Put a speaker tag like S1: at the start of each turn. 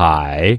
S1: 海。